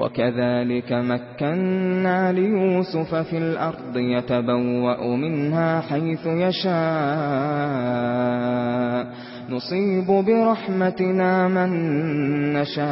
وَكَذَلِكَ مَكَّنَّا لِيُوسُفَ فِي الْأَرْضِ يَتَبَوَّأُ مِنْهَا حَيْثُ يَشَاءُ نصيب برحمتنا من نشاء.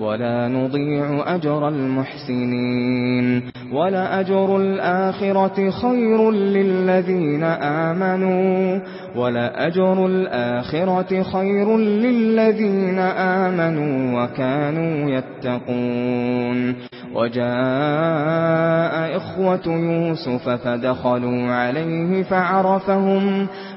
ولا نضيع أجر المحسنين. ولا أجر الآخرة خير للذين آمنوا. ولا أجر الآخرة خير للذين آمنوا وكانوا يتقون. وجاء إخوة يوسف فدخلوا عليه فعرفهم فعرفهم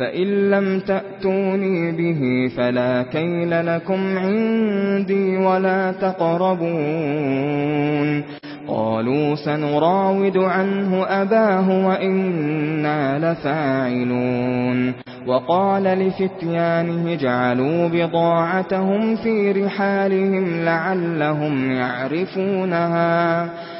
فَإِن لَّمْ تَأْتُونِي بِهِ فَلَا كَيْلَ لَكُمْ عِندِي وَلَا تَقْرَبُونَ قَالُوا سَنُرَاوِدُ عَنْهُ أَبَاهُ وَإِنَّا لَفَاعِلُونَ وَقَالَ لِفِتْيَانِهِ جَعَلُوا بِضَاعَتَهُمْ فِي رِحَالِهِمْ لَعَلَّهُمْ يَعْرِفُونَهَا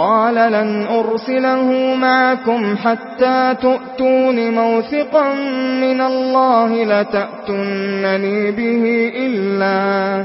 قال لن أرسله معكم حتى تؤتون موثقا من الله لتأتنني به إلا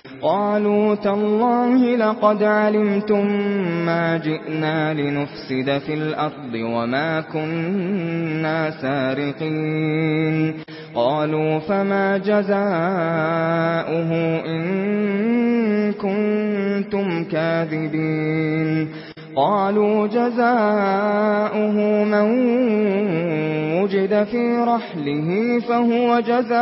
قالوا تالله لقد علمتم ما جئنا لنفسد في الأرض وما كنا سارقين. قالوا فما جزاؤه إن كنتم كاذبين. قالوا جزاؤه من وجد في رحله فهو جزاؤه.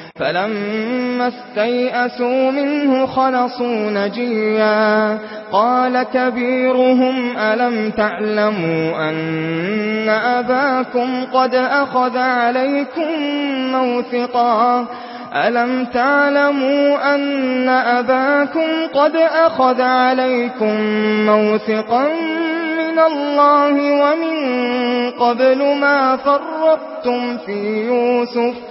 فلما استيئسوا منه خلصوا نجيا قال كبيرهم ألم تعلموا أن أباكم قد أخذ عليكم موثقا أَلَمْ تَعْلَمُوا أَنَّ أَبَاكُمْ قَدْ أَخَذَ عَلَيْكُمْ مَوْثِقًا مِنَ اللَّهِ وَمِنْ قَبْلُ مَا فَرَّطْتُمْ فِي يُوسُفَ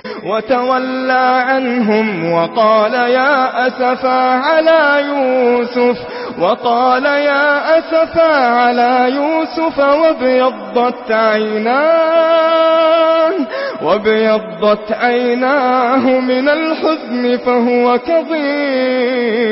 وتولى عنهم وقال يا أسفا على يوسف وقال يا أسفا على يوسف وابيضت عيناه وابيضت عيناه من الحزن فهو كظيم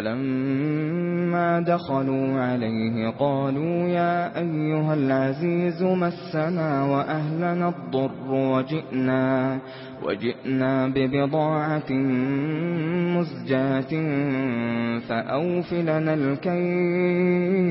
فلما دخلوا عليه قالوا يا أيها العزيز مسنا وأهلنا الضر وجئنا وجئنا ببضاعة مزجاة فأوفلنا الكيل.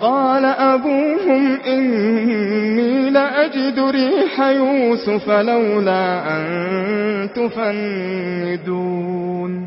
قال أبوهم إني لأجد ريح يوسف لولا أن تفندون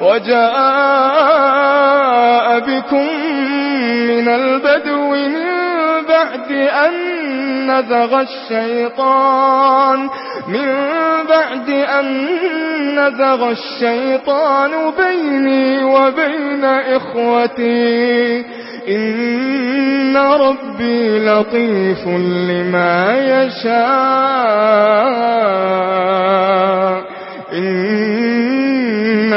وجاء بكم من البدو من بعد أن نزغ الشيطان من بعد أن نزغ الشيطان بيني وبين إخوتي إن ربي لطيف لما يشاء إن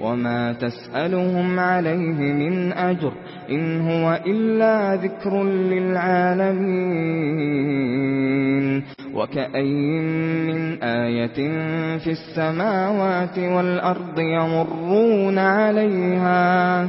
وما تسألهم عليه من أجر إن هو إلا ذكر للعالمين وكأي من آية في السماوات والأرض يمرون عليها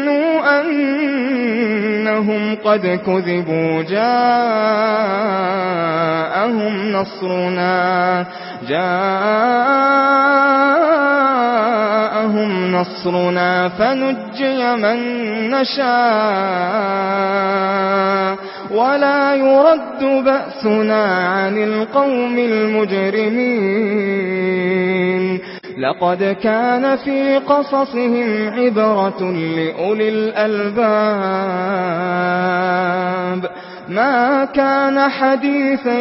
ظنوا أنهم قد كذبوا جاءهم نصرنا جاءهم نصرنا فنجي من نشاء ولا يرد بأسنا عن القوم المجرمين. لقد كان في قصصهم عبرة لأولي الألباب. ما كان حديثا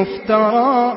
يفترى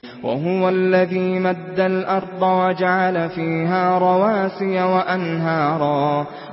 وهو الذي مد الأرض وجعل فيها رواسي وأنهارا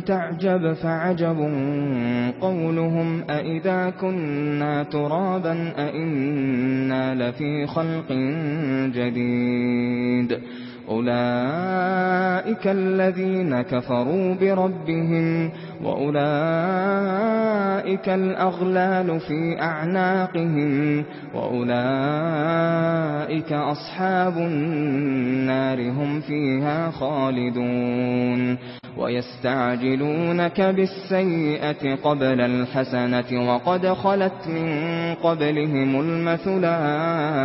تعجب فعجب قولهم أَإِذَا كنا ترابا أَإِنَّا لفي خلق جديد. أولئك الذين كفروا بربهم وأولئك الأغلال في أعناقهم وأولئك أصحاب النار هم فيها خالدون. ويستعجلونك بالسيئة قبل الحسنة وقد خلت من قبلهم المثلات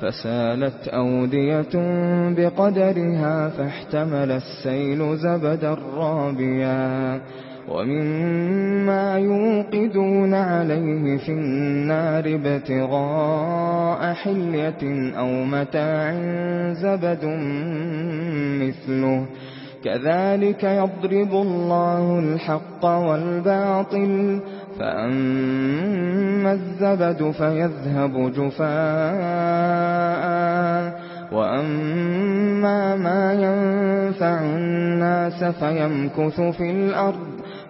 فسالت أودية بقدرها فاحتمل السيل زبدا رابيا ومما يوقدون عليه في النار بتغاء حلية أو متاع زبد مثله. كذلك يضرب الله الحق والباطل فأما الزبد فيذهب جفاء. وأما ما ينفع الناس فيمكث في الأرض.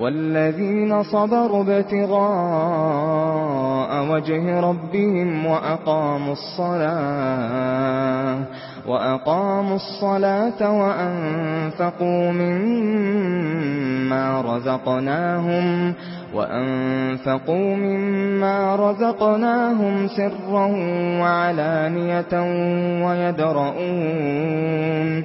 والذين صبروا ابتغاء وجه ربهم وأقاموا الصلاة وأقاموا الصلاة وأنفقوا مما رزقناهم وأنفقوا مما رزقناهم سرا وعلانية ويدرؤون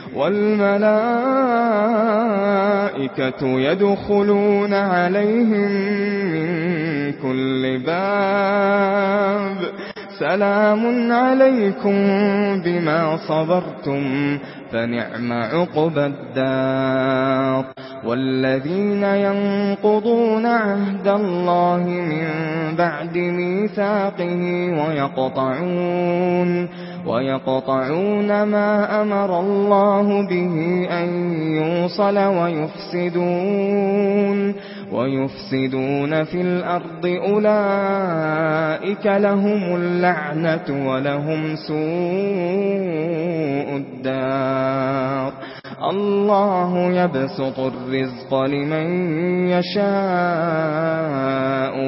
والملائكة يدخلون عليهم من كل باب. سلام عليكم بما صبرتم فنعم عقب الدار والذين ينقضون عهد الله من بعد ميثاقه ويقطعون ويقطعون ما أمر الله به أن يوصل ويفسدون ويفسدون في الأرض أولئك لهم اللعنة ولهم سوء الدار. الله يبسط الرزق لمن يشاء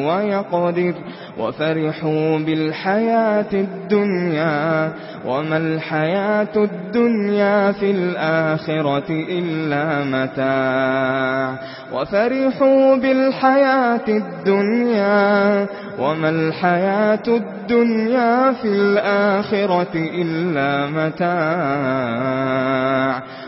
ويقدر وفرحوا بالحياة الدنيا وما الحياة الدنيا في الآخرة إلا متاع وفرحوا بالحياة الدنيا وما الحياة الدنيا في الآخرة إلا متاع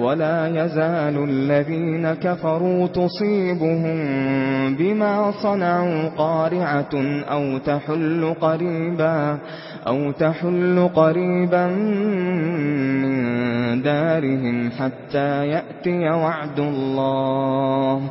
ولا يزال الذين كفروا تصيبهم بما صنعوا قارعة أو تحل قريبا أو تحل قريبا من دارهم حتى يأتي وعد الله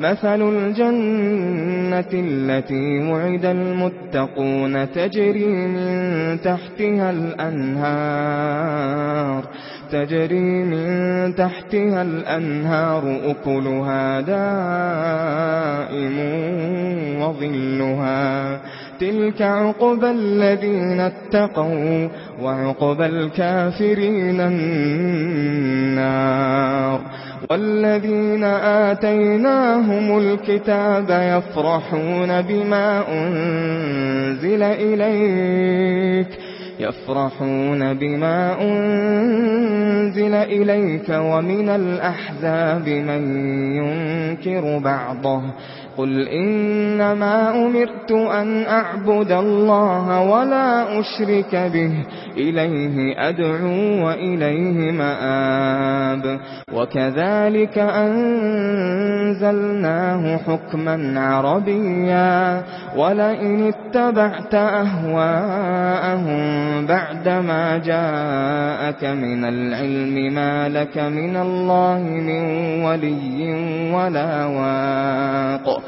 مثل الجنة التي وعد المتقون تجري من تحتها الأنهار تجري من تحتها الأنهار أكلها دائم وظلها تلك عقب الذين اتقوا وعقب الكافرين النار والذين آتيناهم الكتاب يفرحون بما أنزل إليك يفرحون بما أنزل إليك ومن الأحزاب من ينكر بعضه قل إنما أمرت أن أعبد الله ولا أشرك به إليه أدعو وإليه مآب. وكذلك أنزلناه حكما عربيا ولئن اتبعت أهواءهم بعدما جاءك من العلم ما لك من الله من ولي ولا واق.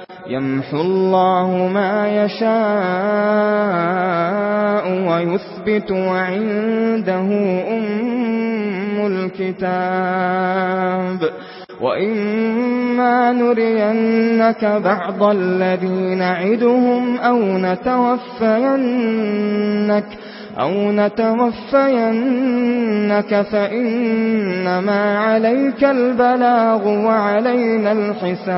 يمحو الله ما يشاء ويثبت وعنده أم الكتاب وَإِمَّا نُرِيَنَّكَ بَعْضَ الَّذِينَ نَعِدُهُمْ أَوْ نَتَوَفَّيَنَّكَ أَوْ نَتَوَفَّيَنَّكَ فَإِنَّمَا عَلَيْكَ الْبَلَاغُ وَعَلَيْنَا الْحِسَابُ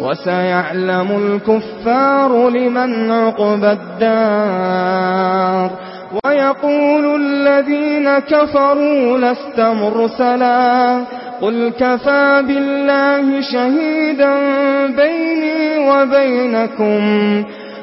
وسيعلم الكفار لمن عقب الدار. ويقول الذين كفروا لست مرسلا. قل كفى بالله شهيدا بيني وبينكم.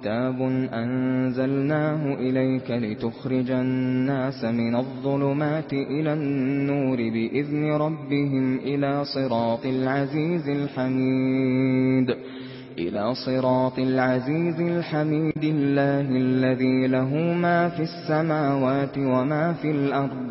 كِتَابٌ أَنزَلْنَاهُ إِلَيْكَ لِتُخْرِجَ النَّاسَ مِنَ الظُّلُمَاتِ إِلَى النُّورِ بِإِذْنِ رَبِّهِمْ إِلَى صِرَاطِ الْعَزِيزِ الْحَمِيدِ إِلَى صِرَاطِ الْعَزِيزِ الْحَمِيدِ اللَّهِ الَّذِي لَهُ مَا فِي السَّمَاوَاتِ وَمَا فِي الْأَرْضِ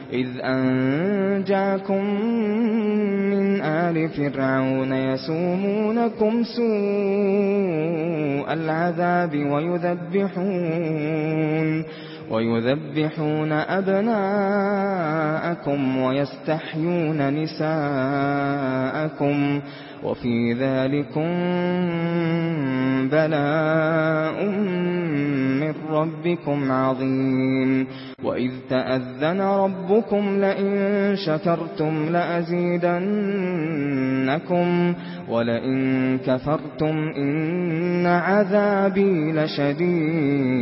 إذ أنجاكم من آل فرعون يسومونكم سوء العذاب ويذبحون ويذبحون أبناءكم ويستحيون نساءكم ويستحيون وفي ذلك بلاء من ربكم عظيم. وإذ تأذن ربكم لئن شكرتم لأزيدنكم ولئن كفرتم إن عذابي لشديد.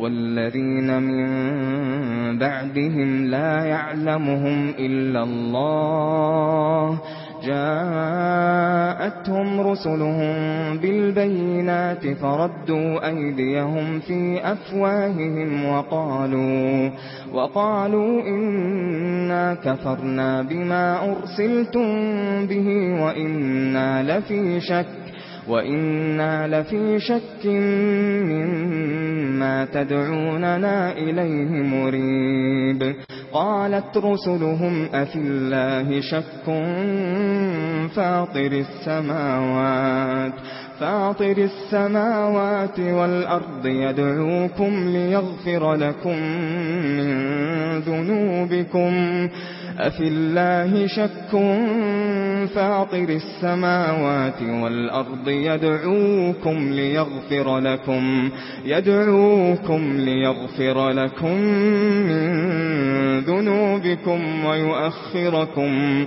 والذين من بعدهم لا يعلمهم إلا الله جاءتهم رسلهم بالبينات فردوا أيديهم في أفواههم وقالوا وقالوا إنا كفرنا بما أرسلتم به وإنا لفي شك وإنا لفي شك من ما تدعوننا إليه مريب. قالت رسلهم أفي الله شك فاطر السماوات فاطر السماوات والأرض يدعوكم ليغفر لكم من ذنوبكم. أفي الله شك فاطر السماوات والأرض يدعوكم ليغفر لكم يدعوكم ليغفر لكم من ذنوبكم ويؤخركم.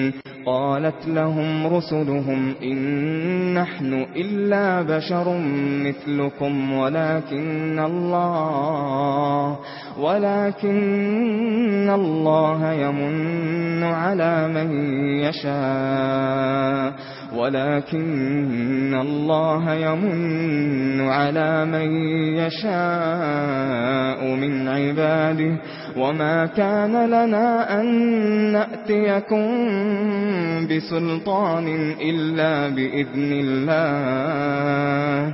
قالت لهم رسلهم إن نحن إلا بشر مثلكم ولكن الله ولكن الله يمن على من يشاء. ولكن الله يمن على من يشاء من عباده وما كان لنا أن نأتيكم بسلطان إلا بإذن الله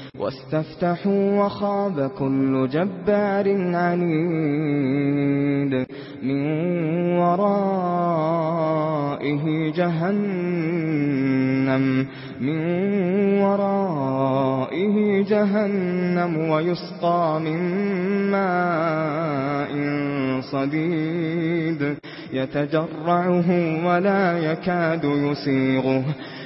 واستفتحوا وخاب كل جبار عنيد من ورائه جهنم من ورائه جهنم ويسقى من ماء صديد يتجرعه ولا يكاد يسيغه.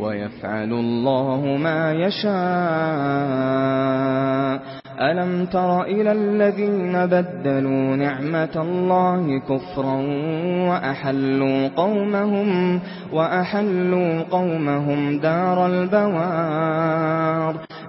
ويفعل الله ما يشاء. ألم تر إلى الذين بدلوا نعمة الله كفرا وأحلوا قومهم وأحلوا قومهم دار البوار.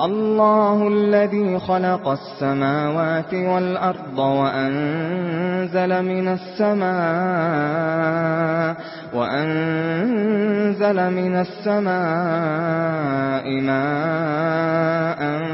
الله الذي خلق السماوات والأرض وأنزل من السماء وأنزل من السماء ماء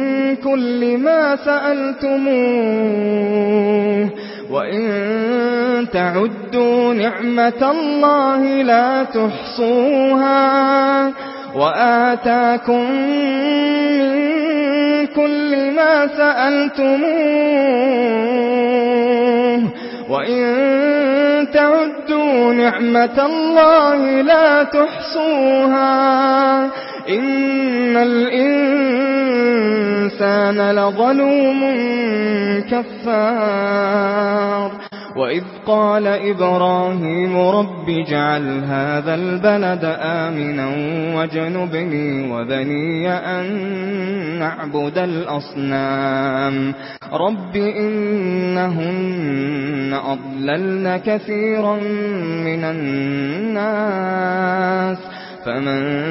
بِكُلِّ مَا سَأَلْتُمُوهُ وَإِن تَعُدُّوا نِعْمَةَ اللَّهِ لَا تُحْصُوهَا وَآتَاكُم مِّن كُلِّ مَا سَأَلْتُمُوهُ وَإِن تَعُدُّوا نِعْمَةَ اللَّهِ لَا تُحْصُوهَا إن الإنسان لظلوم كفار وإذ قال إبراهيم رب جعل هذا البلد آمنا وجنبني وبني أن نعبد الأصنام رب إنهن أضللن كثيرا من الناس فمن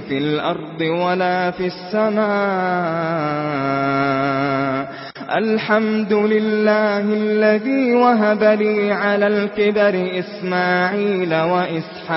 في الأرض ولا في السماء. الحمد لله الذي وهب لي على الكبر إسماعيل وإسحاق.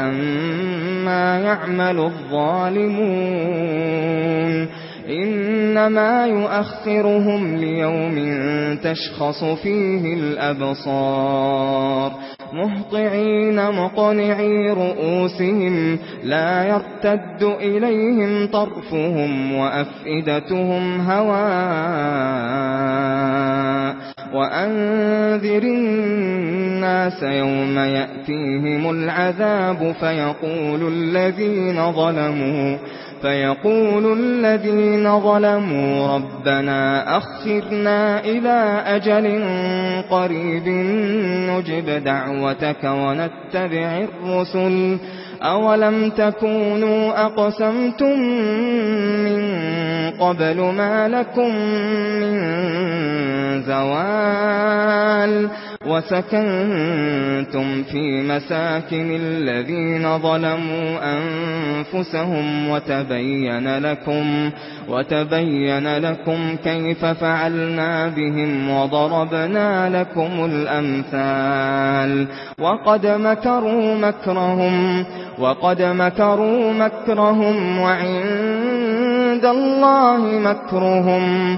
عما يعمل الظالمون إنما يؤخرهم ليوم تشخص فيه الأبصار مهطعين مقنعي رؤوسهم لا يرتد إليهم طرفهم وأفئدتهم هواء وأنذر الناس يوم يأتيهم العذاب فيقول الذين ظلموا فيقول الذين ظلموا ربنا أخفرنا إلى أجل قريب نجب دعوتك ونتبع الرسل أَوَلَمْ تَكُونُوا أَقْسَمْتُمْ مِنْ قَبْلُ مَا لَكُمْ مِنْ زَوَالٍ وَسَكَنْتُمْ فِي مَسَاكِنِ الَّذِينَ ظَلَمُوا أَنفُسَهُمْ وَتَبَيَّنَ لَكُمْ وَتَبَيَّنَ لَكُمْ كَيْفَ فَعَلْنَا بِهِمْ وَضَرَبْنَا لَكُمُ الْأَمْثَالَ. وَقَدْ مَكَرُوا مَكْرَهُمْ وَقَدْ مَكَرُوا مَكْرَهُمْ وَعِندَ اللَّهِ مَكْرُهُمْ.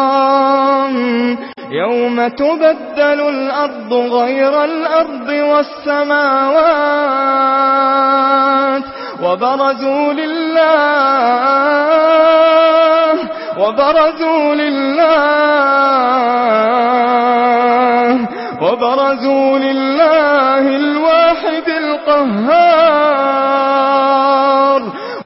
انتقام يوم تبدل الأرض غير الأرض والسماوات وبرزوا لله وبرزوا لله وبرزوا لله الواحد القهار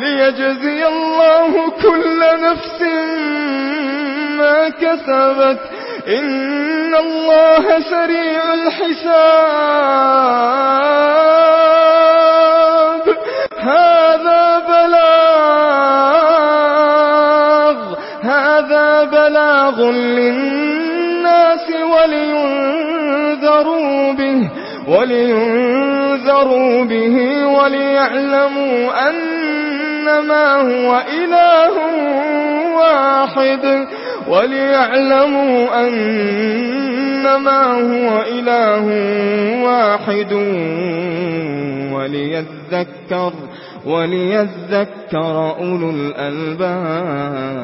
ليجزي الله كل نفس ما كسبت. إن الله سريع الحساب. هذا بلاغ هذا بلاغ للناس ولينذروا به ولينذروا به وليعلموا أن إنما هو إله واحد وليعلموا أنما هو إله واحد وليذكر وليذكر أولو الألباب.